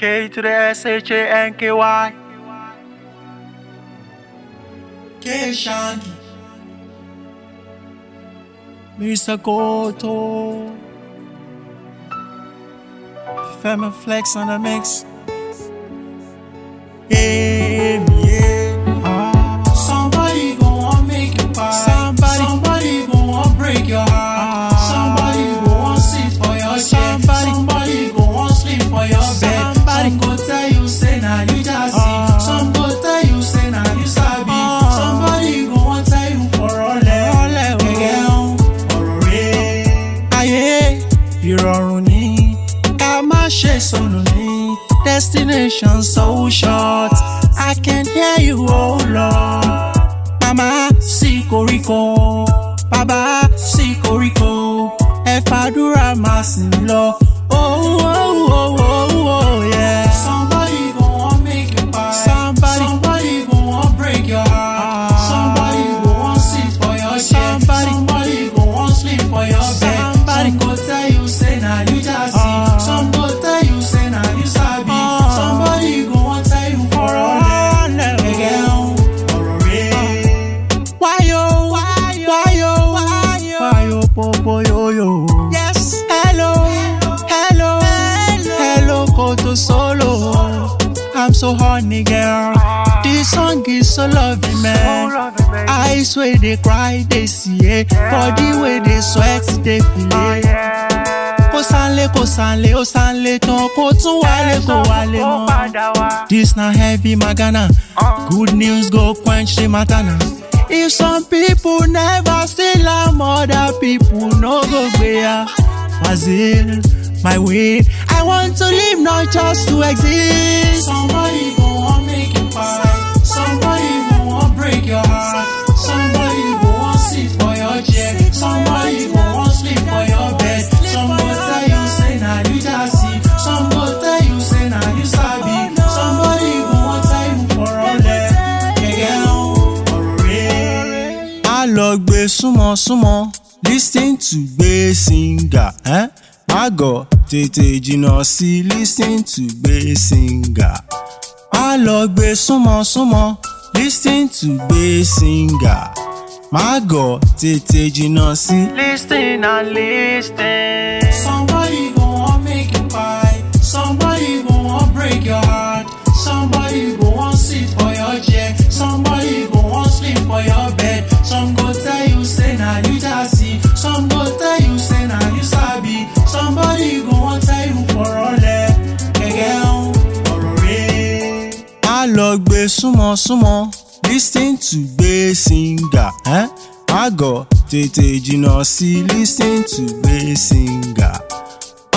K to the S H A N K Y. K Shanky. Mr. Kowtow. Femme Flex on the mix. Yeah, yeah. Ah. Somebody gon' want make you cry. Destination so short. I can hear you oh Lord. Màmá sí koríko bàbá sí koríko ẹ fàdúrà máa sì lọ so horny, girl. This song is so loving, man. Eyes where they cry, they see it. Body where they sweat, they feel eh? it. Kó sánlé, kó sánlé, ó sánlé tán, kó tún wálé, kó wálé mọ́. This na heavy magana. Good news go quench the matana. If some people never still am, other people no go bear. Fazil, my way. I want to live, not just to exist. Somebody gon' want make you cry. Somebody gon' want break your heart. Somebody gon' want sit for your chair. Somebody gon' want sleep for your bed. Some go tell you say nah you just see. Some go tell you say nah you sabi. Somebody gon' want tell you for all that. Gẹ́gẹ́ ọ̀hún, ọ̀rọ̀ rẹ̀. a lọ gbé súnmọ́ súnmọ́ lis ten to gbé singer eh? Àgọ́ tètè jìnnà sí lis ten to gbé singer a lọ gbé súnmọ́ súnmọ́ lis ten to gbé singer màgọ́ tètè jìnnà sí. Listen and listen. Somebody gon' want make you cry. Somebody gon' want break your heart. Somebody gon' want sit for your chair. Somebody gon' want sleep for your bed. Some go tell you say nah you just see. Some go tell you say. Somebody gon' want tell you for all that. Gẹ́gẹ́ ọ̀hún, ọ̀rọ̀ rẹ̀. a lọ gbé súnmọ́ súnmọ́ lis ten to gbé singer eh? àgọ́ tètè jìnnà sí lis ten to gbé singer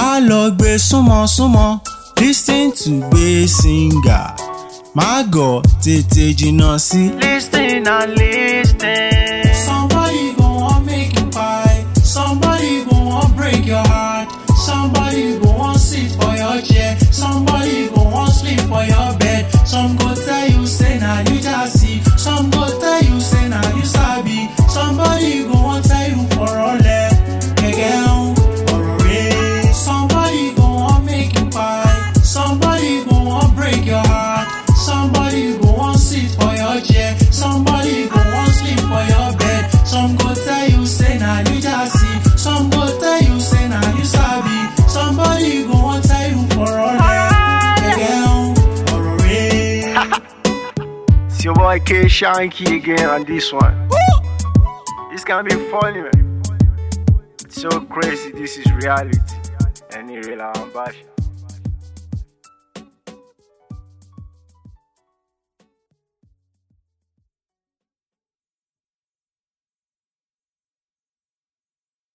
a lọ gbé súnmọ́ súnmọ́ lis ten to gbé singer màgọ́ tètè jìnnà sí. Listen and listen. Somebody gon' want make you cry. Somebody gon' want break your heart. Somebody gon' want sit for your chair. Somebody gon' want sleep for your boy K Shanky again on this one. It's gonna be funny, man. It's so crazy. This is reality. And real ambition.